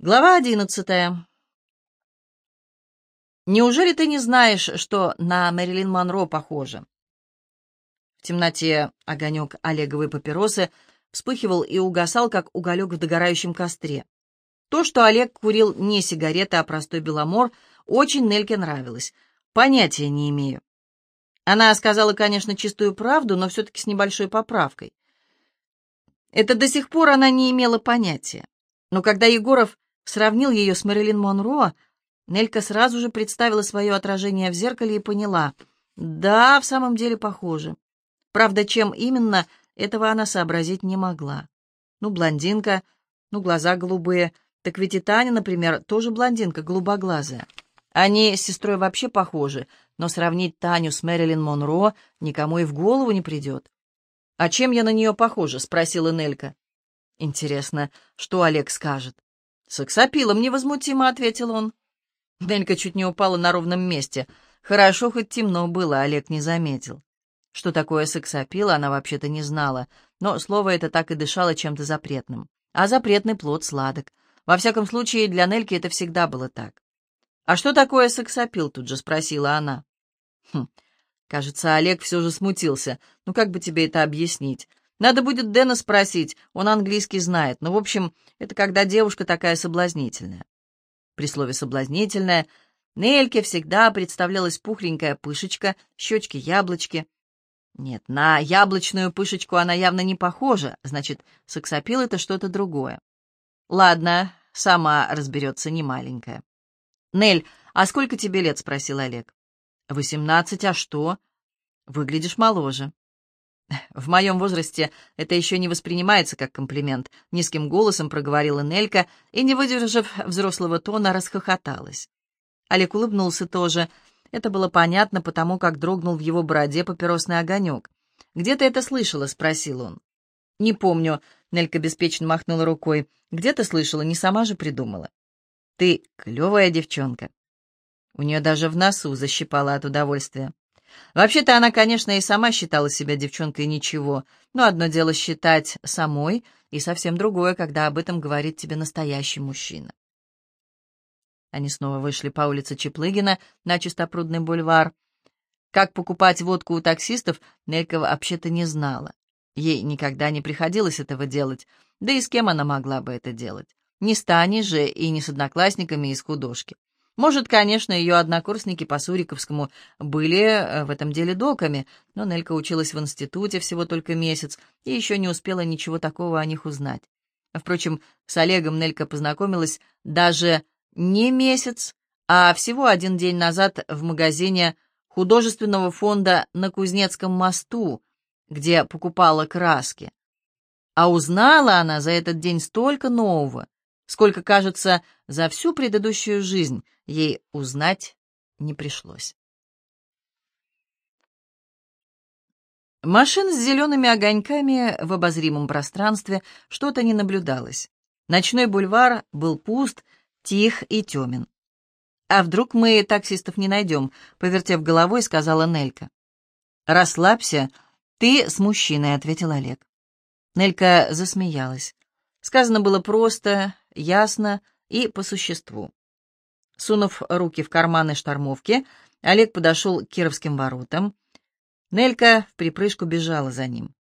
Глава одиннадцатая. Неужели ты не знаешь, что на Мэрилин Монро похоже? В темноте огонек Олеговой папиросы вспыхивал и угасал, как уголек в догорающем костре. То, что Олег курил не сигареты, а простой беломор, очень Нельке нравилось. Понятия не имею. Она сказала, конечно, чистую правду, но все-таки с небольшой поправкой. Это до сих пор она не имела понятия. Но когда Егоров сравнил ее с Мэрилин Монро, Нелька сразу же представила свое отражение в зеркале и поняла, да, в самом деле похоже. Правда, чем именно, этого она сообразить не могла. Ну, блондинка, ну, глаза голубые. Так ведь и Таня, например, тоже блондинка, голубоглазая. Они с сестрой вообще похожи, но сравнить Таню с Мэрилин Монро никому и в голову не придет. «А чем я на нее похожа?» — спросила Нелька. «Интересно, что Олег скажет?» «Сексапилом невозмутимо», — ответил он. Нелька чуть не упала на ровном месте. Хорошо, хоть темно было, Олег не заметил. Что такое сексапил, она вообще-то не знала, но слово это так и дышало чем-то запретным. А запретный плод сладок. Во всяком случае, для Нельки это всегда было так. «А что такое сексапил?» — тут же спросила она. Хм, кажется, Олег все же смутился. Ну, как бы тебе это объяснить? Надо будет Дэна спросить, он английский знает. Ну, в общем, это когда девушка такая соблазнительная. При слове «соблазнительная» Нельке всегда представлялась пухленькая пышечка, щечки-яблочки. Нет, на яблочную пышечку она явно не похожа, значит, сексапил — это что-то другое. Ладно, сама разберется немаленькая. «Нель, а сколько тебе лет?» — спросил Олег. «Восемнадцать, а что?» «Выглядишь моложе». «В моем возрасте это еще не воспринимается как комплимент», — низким голосом проговорила Нелька и, не выдержав взрослого тона, расхохоталась. Олег улыбнулся тоже. Это было понятно, потому как дрогнул в его бороде папиросный огонек. «Где ты это слышала?» — спросил он. «Не помню», — Нелька беспечно махнула рукой. «Где ты слышала? Не сама же придумала». «Ты клевая девчонка». У нее даже в носу защипала от удовольствия. Вообще-то она, конечно, и сама считала себя девчонкой ничего, но одно дело считать самой, и совсем другое, когда об этом говорит тебе настоящий мужчина. Они снова вышли по улице Чеплыгина на Чистопрудный бульвар. Как покупать водку у таксистов, Нелька вообще-то не знала. Ей никогда не приходилось этого делать, да и с кем она могла бы это делать? Не с Таней же и не с одноклассниками из художки. Может, конечно, ее однокурсники по Суриковскому были э, в этом деле доками, но Нелька училась в институте всего только месяц и еще не успела ничего такого о них узнать. Впрочем, с Олегом Нелька познакомилась даже не месяц, а всего один день назад в магазине художественного фонда на Кузнецком мосту, где покупала краски. А узнала она за этот день столько нового, сколько, кажется, за всю предыдущую жизнь ей узнать не пришлось. Машин с зелеными огоньками в обозримом пространстве что-то не наблюдалось. Ночной бульвар был пуст, тих и темен. «А вдруг мы таксистов не найдем?» — повертев головой, сказала Нелька. «Расслабься, ты с мужчиной», — ответил Олег. Нелька засмеялась. Сказано было просто, ясно и по существу. Сунув руки в карманы штормовки, Олег подошел к Кировским воротам. Нелька в припрыжку бежала за ним.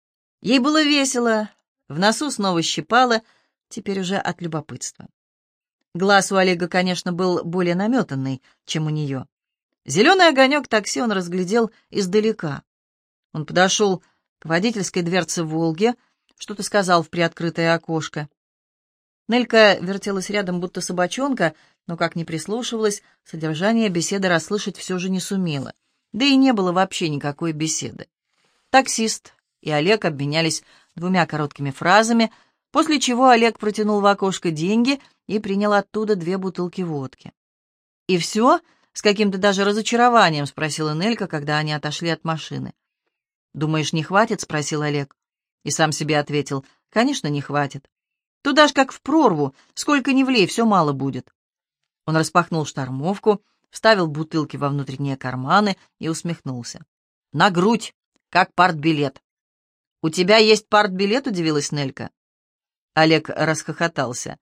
Ей было весело, в носу снова щипало, теперь уже от любопытства. Глаз у Олега, конечно, был более наметанный, чем у нее. Зеленый огонек такси он разглядел издалека. Он подошел к водительской дверце «Волги», что-то сказал в приоткрытое окошко. Нелька вертелась рядом, будто собачонка, но, как ни прислушивалась, содержание беседы расслышать все же не сумела. Да и не было вообще никакой беседы. Таксист и Олег обменялись двумя короткими фразами, после чего Олег протянул в окошко деньги и принял оттуда две бутылки водки. «И все?» — с каким-то даже разочарованием спросила Нелька, когда они отошли от машины. «Думаешь, не хватит?» — спросил Олег. И сам себе ответил. «Конечно, не хватит. Туда ж как в прорву, сколько ни влей, все мало будет. Он распахнул штормовку, вставил бутылки во внутренние карманы и усмехнулся. «На грудь, как партбилет». «У тебя есть партбилет?» — удивилась Нелька. Олег расхохотался.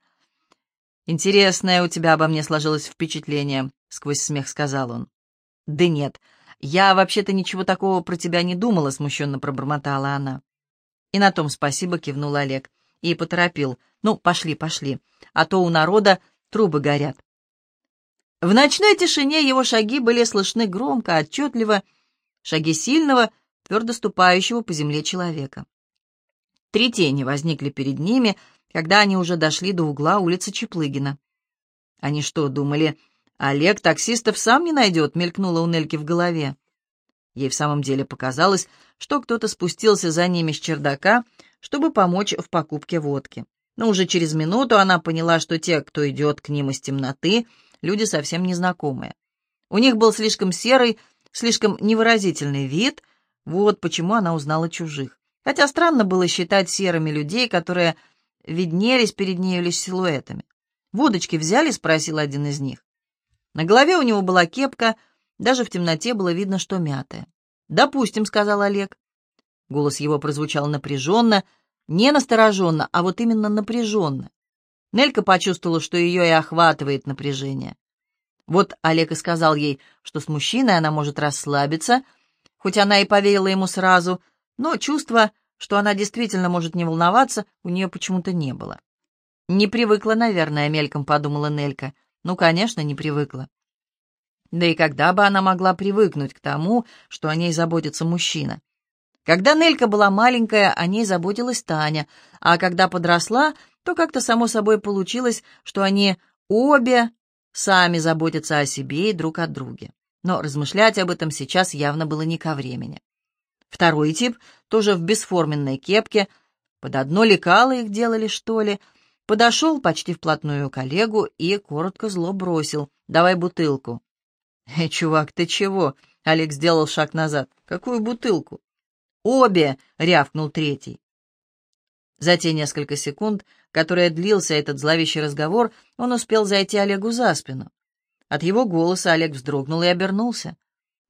«Интересное у тебя обо мне сложилось впечатление», — сквозь смех сказал он. «Да нет, я вообще-то ничего такого про тебя не думала», — смущенно пробормотала она. «И на том спасибо», — кивнул Олег. И поторопил. «Ну, пошли, пошли, а то у народа трубы горят». В ночной тишине его шаги были слышны громко, отчетливо, шаги сильного, твердо ступающего по земле человека. Три тени возникли перед ними, когда они уже дошли до угла улицы Чеплыгина. Они что, думали, Олег таксистов сам не найдет, мелькнуло у Нельки в голове. Ей в самом деле показалось, что кто-то спустился за ними с чердака, чтобы помочь в покупке водки. Но уже через минуту она поняла, что те, кто идет к ним из темноты, люди совсем незнакомые. У них был слишком серый, слишком невыразительный вид, вот почему она узнала чужих. Хотя странно было считать серыми людей, которые виднелись перед нею лишь силуэтами. «Водочки взяли?» — спросил один из них. На голове у него была кепка, даже в темноте было видно, что мятая. «Допустим», — сказал Олег. Голос его прозвучал напряженно, не настороженно, а вот именно напряженно. Нелька почувствовала, что ее и охватывает напряжение. Вот Олег и сказал ей, что с мужчиной она может расслабиться, хоть она и поверила ему сразу, но чувство, что она действительно может не волноваться, у нее почему-то не было. «Не привыкла, наверное», — мельком подумала Нелька. «Ну, конечно, не привыкла». Да и когда бы она могла привыкнуть к тому, что о ней заботится мужчина? Когда Нелька была маленькая, о ней заботилась Таня, а когда подросла, то как-то само собой получилось, что они обе сами заботятся о себе и друг о друге. Но размышлять об этом сейчас явно было не ко времени. Второй тип, тоже в бесформенной кепке, под одно лекало их делали, что ли, подошел почти вплотную к Олегу и коротко зло бросил. «Давай бутылку». «Эй, чувак, ты чего?» — Олег сделал шаг назад. «Какую бутылку?» «Обе!» — рявкнул третий. За те несколько секунд, которые длился этот зловещий разговор, он успел зайти Олегу за спину. От его голоса Олег вздрогнул и обернулся.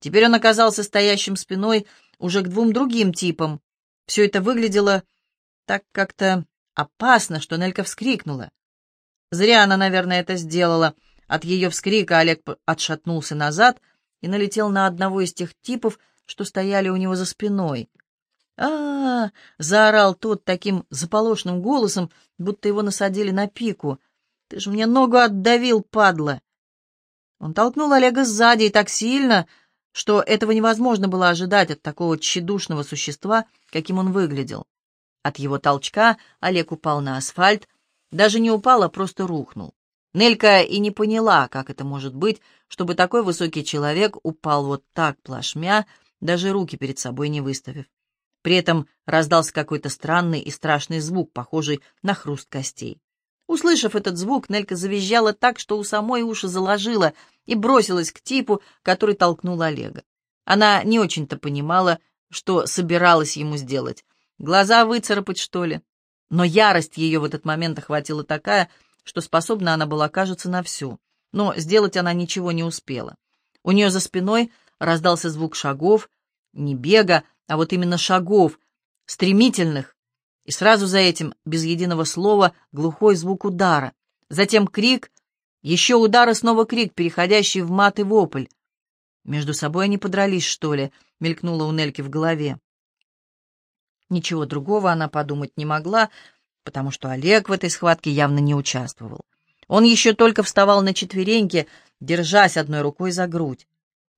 Теперь он оказался стоящим спиной уже к двум другим типам. Все это выглядело так как-то опасно, что Нелька вскрикнула. Зря она, наверное, это сделала. От ее вскрика Олег отшатнулся назад и налетел на одного из тех типов, что стояли у него за спиной. А, -а, -а заорал тот таким заполошным голосом, будто его насадили на пику. «Ты же мне ногу отдавил, падла!» Он толкнул Олега сзади и так сильно, что этого невозможно было ожидать от такого тщедушного существа, каким он выглядел. От его толчка Олег упал на асфальт, даже не упал, а просто рухнул. Нелька и не поняла, как это может быть, чтобы такой высокий человек упал вот так плашмя, даже руки перед собой не выставив. При этом раздался какой-то странный и страшный звук, похожий на хруст костей. Услышав этот звук, Нелька завизжала так, что у самой уши заложила, и бросилась к типу, который толкнул Олега. Она не очень-то понимала, что собиралась ему сделать. Глаза выцарапать, что ли? Но ярость ее в этот момент охватила такая, что способна она была, кажется, на всю. Но сделать она ничего не успела. У нее за спиной раздался звук шагов, не бега, а вот именно шагов, стремительных, и сразу за этим, без единого слова, глухой звук удара. Затем крик, еще удар и снова крик, переходящий в мат и вопль. Между собой они подрались, что ли, мелькнуло у Нельки в голове. Ничего другого она подумать не могла, потому что Олег в этой схватке явно не участвовал. Он еще только вставал на четвереньки, держась одной рукой за грудь.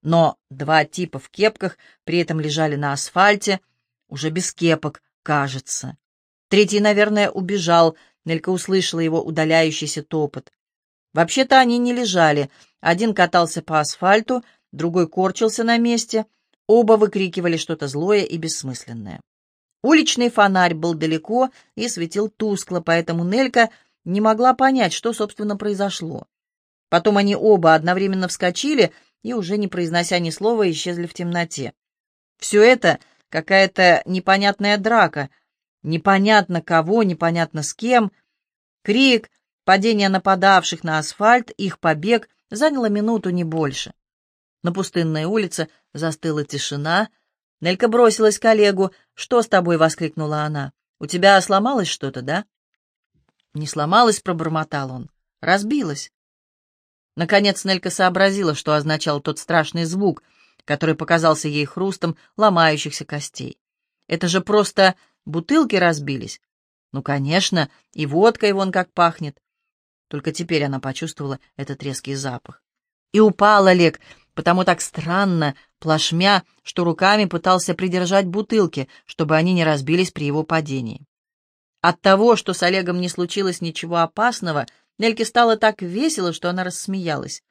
Но два типа в кепках при этом лежали на асфальте, уже без кепок, кажется. Третий, наверное, убежал, Нелька услышала его удаляющийся топот. Вообще-то они не лежали. Один катался по асфальту, другой корчился на месте. Оба выкрикивали что-то злое и бессмысленное. Уличный фонарь был далеко и светил тускло, поэтому Нелька не могла понять, что, собственно, произошло. Потом они оба одновременно вскочили и, уже не произнося ни слова, исчезли в темноте. Все это какая-то непонятная драка. Непонятно кого, непонятно с кем. Крик, Падение нападавших на асфальт, их побег заняло минуту, не больше. На пустынной улице застыла тишина. Нелька бросилась к Олегу. «Что с тобой?» — воскликнула она. «У тебя сломалось что-то, да?» «Не сломалось», — пробормотал он. разбилась. Наконец Нелька сообразила, что означал тот страшный звук, который показался ей хрустом ломающихся костей. Это же просто бутылки разбились. Ну, конечно, и водкой вон как пахнет. Только теперь она почувствовала этот резкий запах. И упал Олег, потому так странно, плашмя, что руками пытался придержать бутылки, чтобы они не разбились при его падении. От того, что с Олегом не случилось ничего опасного, Нельке стало так весело, что она рассмеялась.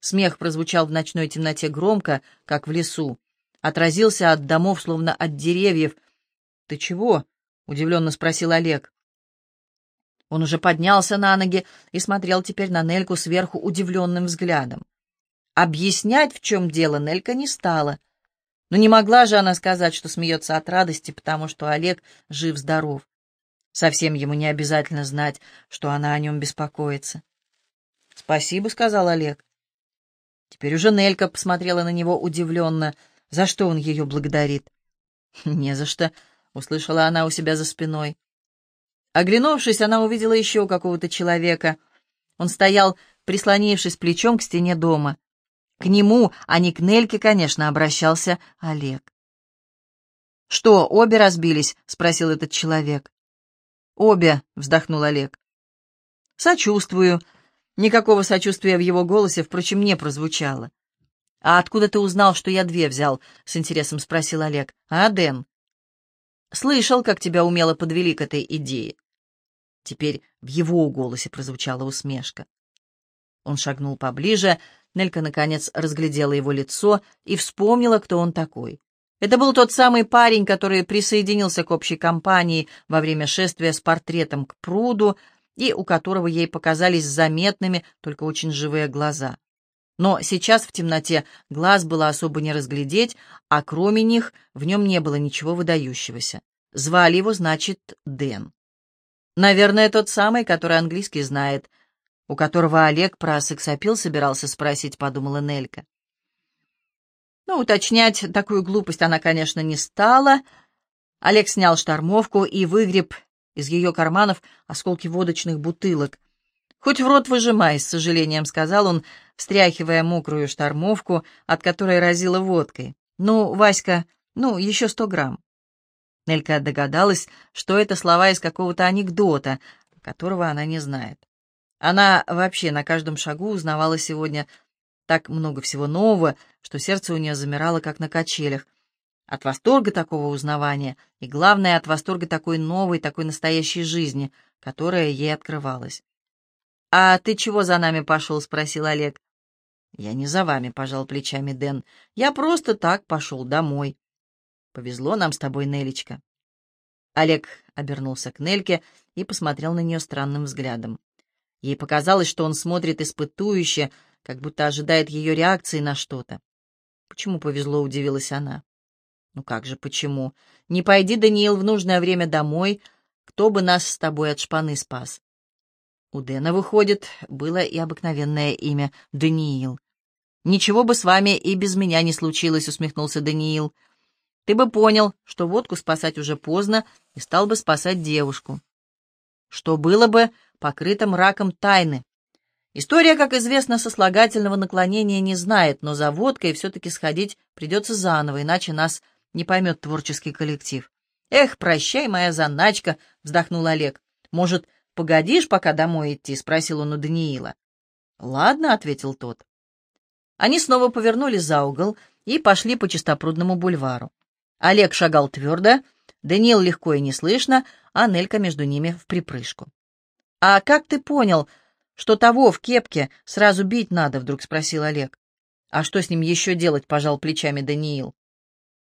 Смех прозвучал в ночной темноте громко, как в лесу. Отразился от домов, словно от деревьев. «Ты чего?» — удивленно спросил Олег. Он уже поднялся на ноги и смотрел теперь на Нельку сверху удивленным взглядом. Объяснять, в чем дело, Нелька не стала. Но не могла же она сказать, что смеется от радости, потому что Олег жив-здоров. Совсем ему не обязательно знать, что она о нем беспокоится. «Спасибо», — сказал Олег. Теперь уже Нелька посмотрела на него удивленно. За что он ее благодарит? «Не за что», — услышала она у себя за спиной. Оглянувшись, она увидела еще какого-то человека. Он стоял, прислонившись плечом к стене дома. К нему, а не к Нельке, конечно, обращался Олег. «Что, обе разбились?» — спросил этот человек. «Обе», — вздохнул Олег. «Сочувствую». Никакого сочувствия в его голосе, впрочем, не прозвучало. «А откуда ты узнал, что я две взял?» — с интересом спросил Олег. «А, Дэн?» «Слышал, как тебя умело подвели к этой идее». Теперь в его голосе прозвучала усмешка. Он шагнул поближе, Нелька, наконец, разглядела его лицо и вспомнила, кто он такой. Это был тот самый парень, который присоединился к общей компании во время шествия с портретом к пруду и у которого ей показались заметными только очень живые глаза. Но сейчас в темноте глаз было особо не разглядеть, а кроме них в нем не было ничего выдающегося. Звали его, значит, Дэн. Наверное, тот самый, который английский знает — у которого Олег про сексапил собирался спросить, подумала Нелька. Но уточнять такую глупость она, конечно, не стала. Олег снял штормовку и выгреб из ее карманов осколки водочных бутылок. «Хоть в рот выжимай», — с сожалением сказал он, встряхивая мокрую штормовку, от которой разило водкой. «Ну, Васька, ну, еще сто грамм». Нелька догадалась, что это слова из какого-то анекдота, которого она не знает. Она вообще на каждом шагу узнавала сегодня так много всего нового, что сердце у нее замирало, как на качелях. От восторга такого узнавания и, главное, от восторга такой новой, такой настоящей жизни, которая ей открывалась. «А ты чего за нами пошел?» — спросил Олег. «Я не за вами», — пожал плечами Дэн. «Я просто так пошел домой». «Повезло нам с тобой, Нелечка». Олег обернулся к Нельке и посмотрел на нее странным взглядом. Ей показалось, что он смотрит испытующе, как будто ожидает ее реакции на что-то. «Почему повезло?» — удивилась она. «Ну как же, почему? Не пойди, Даниил, в нужное время домой. Кто бы нас с тобой от шпаны спас?» У Дэна, выходит, было и обыкновенное имя — Даниил. «Ничего бы с вами и без меня не случилось», — усмехнулся Даниил. «Ты бы понял, что водку спасать уже поздно, и стал бы спасать девушку. Что было бы, покрыта мраком тайны. История, как известно, сослагательного наклонения не знает, но за водкой все-таки сходить придется заново, иначе нас не поймет творческий коллектив. «Эх, прощай, моя заначка!» — вздохнул Олег. «Может, погодишь, пока домой идти?» — спросил он у Даниила. «Ладно», — ответил тот. Они снова повернули за угол и пошли по чистопрудному бульвару. Олег шагал твердо, Даниил легко и неслышно, а Нелька между ними в припрыжку. «А как ты понял, что того в кепке сразу бить надо?» — вдруг спросил Олег. «А что с ним еще делать?» — пожал плечами Даниил.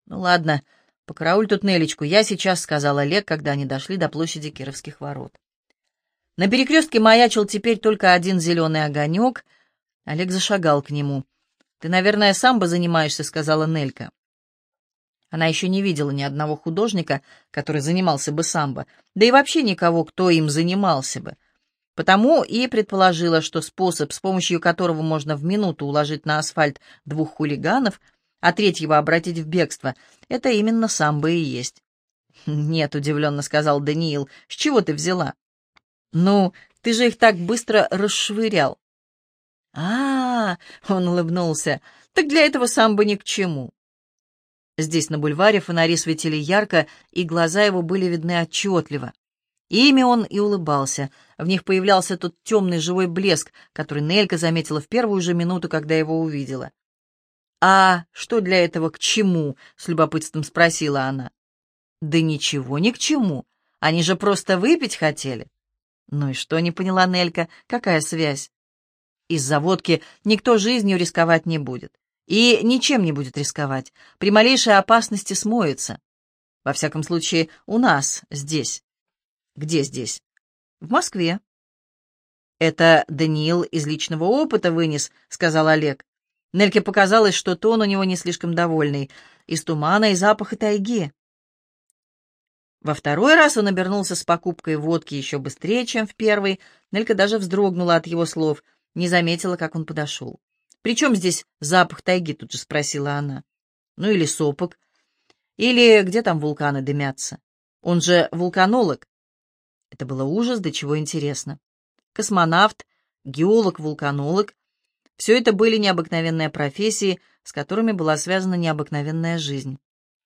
«Ну ладно, покарауль тут Нелечку. Я сейчас», — сказал Олег, когда они дошли до площади Кировских ворот. На перекрестке маячил теперь только один зеленый огонек. Олег зашагал к нему. «Ты, наверное, самбо занимаешься», — сказала Нелька. Она еще не видела ни одного художника, который занимался бы самбо, да и вообще никого, кто им занимался бы. Потому и предположила, что способ, с помощью которого можно в минуту уложить на асфальт двух хулиганов, а третьего обратить в бегство, это именно самбо и есть. «Нет», — удивленно сказал Даниил, — «с чего ты взяла?» «Ну, Ты же их так быстро расшвырял. А, -а, -а он улыбнулся. Так для этого сам бы ни к чему. Здесь, на бульваре, фонари светили ярко, и глаза его были видны отчетливо. Ими он и улыбался. В них появлялся тот темный живой блеск, который Нелька заметила в первую же минуту, когда его увидела. «А что для этого к чему?» — с любопытством спросила она. «Да ничего, ни к чему. Они же просто выпить хотели». «Ну и что?» — не поняла Нелька. «Какая связь?» «Из-за водки никто жизнью рисковать не будет. И ничем не будет рисковать. При малейшей опасности смоется. Во всяком случае, у нас, здесь. Где здесь? В Москве. Это Даниил из личного опыта вынес, сказал Олег. Нельке показалось, что тон у него не слишком довольный. Из тумана и запаха тайги. Во второй раз он обернулся с покупкой водки еще быстрее, чем в первый. Нелька даже вздрогнула от его слов, не заметила, как он подошел. «При чем здесь запах тайги?» — тут же спросила она. «Ну или сопок. Или где там вулканы дымятся? Он же вулканолог. Это было ужас, до чего интересно. Космонавт, геолог, вулканолог — все это были необыкновенные профессии, с которыми была связана необыкновенная жизнь.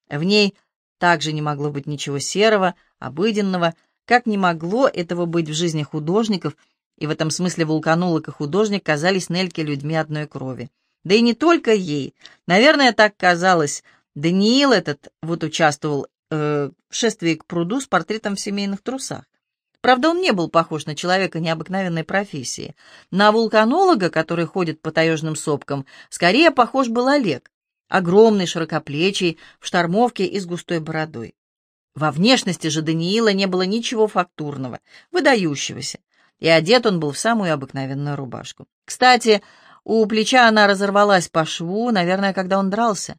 В ней также не могло быть ничего серого, обыденного, как не могло этого быть в жизни художников, и в этом смысле вулканолог и художник казались Нельке людьми одной крови. Да и не только ей. Наверное, так казалось. Даниил этот вот участвовал э, в шествии к пруду с портретом в семейных трусах. Правда, он не был похож на человека необыкновенной профессии. На вулканолога, который ходит по таежным сопкам, скорее похож был Олег, огромный, широкоплечий, в штормовке и с густой бородой. Во внешности же Даниила не было ничего фактурного, выдающегося, и одет он был в самую обыкновенную рубашку. Кстати, у плеча она разорвалась по шву, наверное, когда он дрался.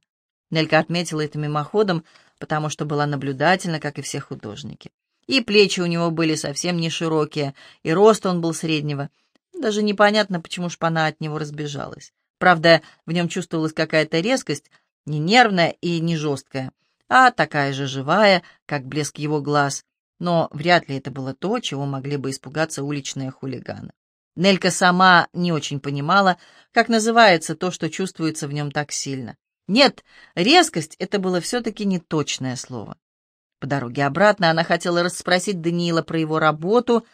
Нелька отметила это мимоходом, потому что была наблюдательна, как и все художники и плечи у него были совсем не широкие, и рост он был среднего. Даже непонятно, почему шпана от него разбежалась. Правда, в нем чувствовалась какая-то резкость, не нервная и не жесткая, а такая же живая, как блеск его глаз. Но вряд ли это было то, чего могли бы испугаться уличные хулиганы. Нелька сама не очень понимала, как называется то, что чувствуется в нем так сильно. Нет, резкость — это было все-таки неточное слово. По дороге обратно она хотела расспросить Даниила про его работу,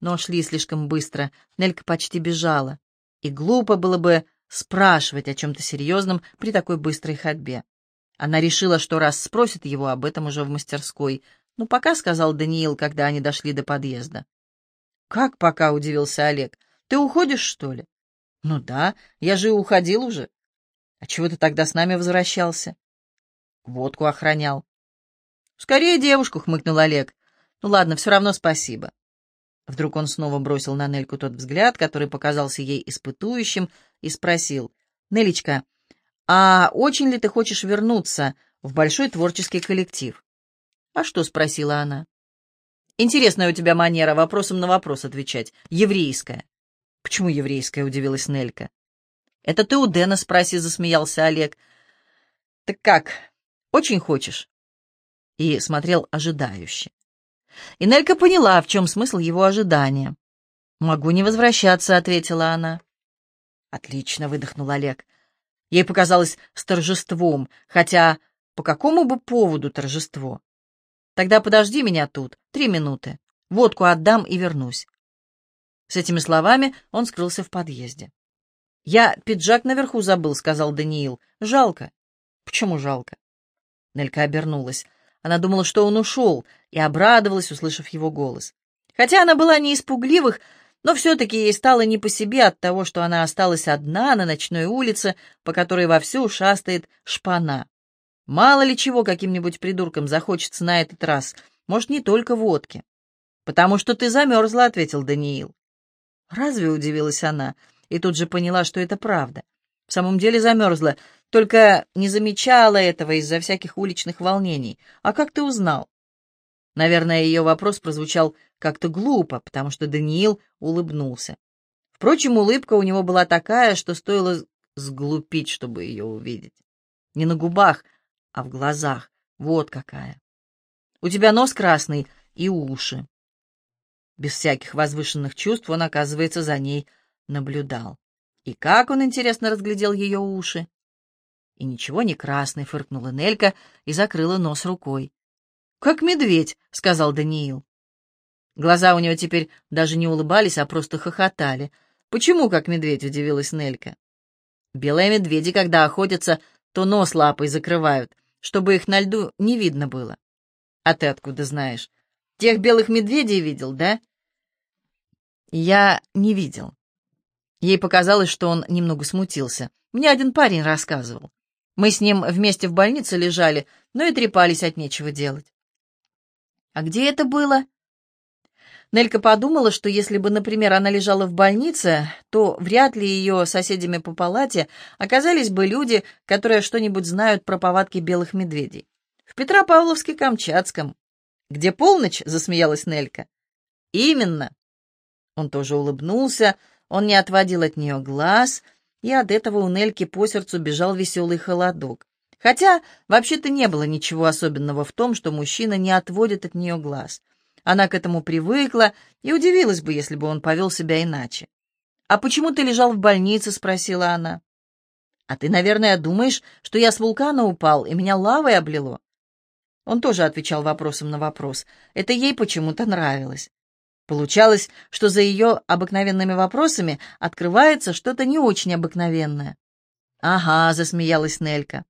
но шли слишком быстро, Нелька почти бежала, и глупо было бы спрашивать о чем-то серьезном при такой быстрой ходьбе. Она решила, что раз спросит его об этом уже в мастерской. «Ну, пока», — сказал Даниил, когда они дошли до подъезда. «Как пока?» — удивился Олег. «Ты уходишь, что ли?» «Ну да, я же и уходил уже». «А чего ты тогда с нами возвращался?» «Водку охранял». «Скорее девушку», — хмыкнул Олег. «Ну ладно, все равно спасибо». Вдруг он снова бросил на Нельку тот взгляд, который показался ей испытующим, и спросил. «Нелечка, а очень ли ты хочешь вернуться в большой творческий коллектив?» «А что?» — спросила она. «Интересная у тебя манера вопросом на вопрос отвечать. Еврейская». «Почему еврейская?» — удивилась Нелька. «Это ты у Дэна спроси», — засмеялся Олег. «Так как, очень хочешь?» И смотрел ожидающе. И Нелька поняла, в чем смысл его ожидания. «Могу не возвращаться», — ответила она. «Отлично», — выдохнул Олег. Ей показалось с торжеством, хотя по какому бы поводу торжество? «Тогда подожди меня тут, три минуты. Водку отдам и вернусь». С этими словами он скрылся в подъезде. «Я пиджак наверху забыл», — сказал Даниил. «Жалко». «Почему жалко?» Нелька обернулась. Она думала, что он ушел, и обрадовалась, услышав его голос. Хотя она была не испугливых, но все-таки ей стало не по себе от того, что она осталась одна на ночной улице, по которой вовсю шастает шпана. Мало ли чего каким-нибудь придуркам захочется на этот раз, может, не только водки. «Потому что ты замерзла», — ответил Даниил. «Разве?» — удивилась она, и тут же поняла, что это правда. В самом деле замерзла, только не замечала этого из-за всяких уличных волнений. А как ты узнал? Наверное, ее вопрос прозвучал как-то глупо, потому что Даниил улыбнулся. Впрочем, улыбка у него была такая, что стоило сглупить, чтобы ее увидеть. Не на губах, а в глазах. Вот какая. У тебя нос красный и уши. Без всяких возвышенных чувств он, оказывается, за ней наблюдал. И как он, интересно, разглядел ее уши? И ничего не красный, фыркнула Нелька и закрыла нос рукой. «Как медведь», — сказал Даниил. Глаза у него теперь даже не улыбались, а просто хохотали. «Почему как медведь?» — удивилась Нелька. «Белые медведи, когда охотятся, то нос лапой закрывают, чтобы их на льду не видно было». «А ты откуда знаешь? Тех белых медведей видел, да?» «Я не видел». Ей показалось, что он немного смутился. Мне один парень рассказывал. Мы с ним вместе в больнице лежали, но и трепались от нечего делать. «А где это было?» Нелька подумала, что если бы, например, она лежала в больнице, то вряд ли ее соседями по палате оказались бы люди, которые что-нибудь знают про повадки белых медведей. В Петропавловске-Камчатском. «Где полночь?» — засмеялась Нелька. «Именно». Он тоже улыбнулся, он не отводил от нее глаз, и от этого у Нельки по сердцу бежал веселый холодок. Хотя вообще-то не было ничего особенного в том, что мужчина не отводит от нее глаз — она к этому привыкла и удивилась бы, если бы он повел себя иначе. «А почему ты лежал в больнице?» — спросила она. «А ты, наверное, думаешь, что я с вулкана упал, и меня лавой облило?» Он тоже отвечал вопросом на вопрос. Это ей почему-то нравилось. Получалось, что за ее обыкновенными вопросами открывается что-то не очень обыкновенное. «Ага», — засмеялась Нелька.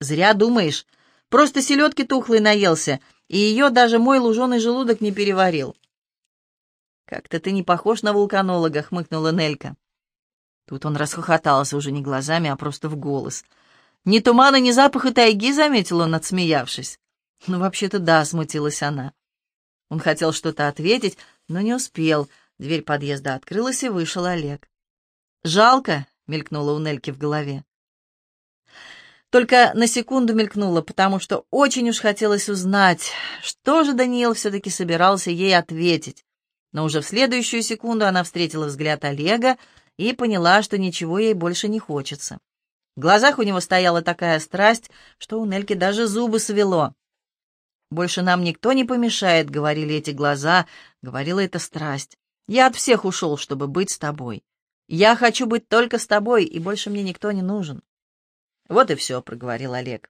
«Зря думаешь. Просто селедки тухлый наелся, и ее даже мой луженый желудок не переварил. «Как-то ты не похож на вулканолога», — хмыкнула Нелька. Тут он расхохотался уже не глазами, а просто в голос. «Ни тумана, ни запаха тайги», — заметил он, отсмеявшись. «Ну, вообще-то да», — смутилась она. Он хотел что-то ответить, но не успел. Дверь подъезда открылась, и вышел Олег. «Жалко», — мелькнуло у Нельки в голове. Только на секунду мелькнуло, потому что очень уж хотелось узнать, что же Даниил все-таки собирался ей ответить. Но уже в следующую секунду она встретила взгляд Олега и поняла, что ничего ей больше не хочется. В глазах у него стояла такая страсть, что у Нельки даже зубы свело. «Больше нам никто не помешает», — говорили эти глаза, — говорила эта страсть. «Я от всех ушел, чтобы быть с тобой. Я хочу быть только с тобой, и больше мне никто не нужен». «Вот и все», — проговорил Олег.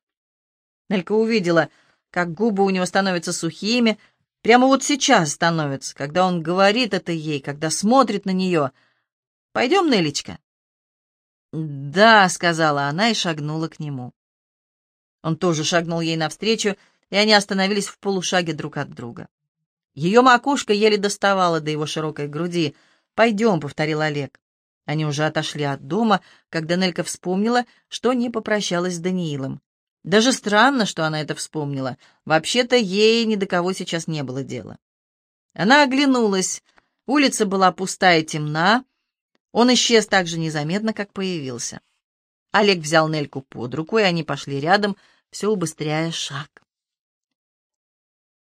Нелька увидела, как губы у него становятся сухими, прямо вот сейчас становятся, когда он говорит это ей, когда смотрит на нее. «Пойдем, Нелечка?» «Да», — сказала она и шагнула к нему. Он тоже шагнул ей навстречу, и они остановились в полушаге друг от друга. Ее макушка еле доставала до его широкой груди. «Пойдем», — повторил Олег. Они уже отошли от дома, когда Нелька вспомнила, что не попрощалась с Даниилом. Даже странно, что она это вспомнила. Вообще-то ей ни до кого сейчас не было дела. Она оглянулась. Улица была пустая и темна. Он исчез так же незаметно, как появился. Олег взял Нельку под руку, и они пошли рядом, все убыстряя шаг.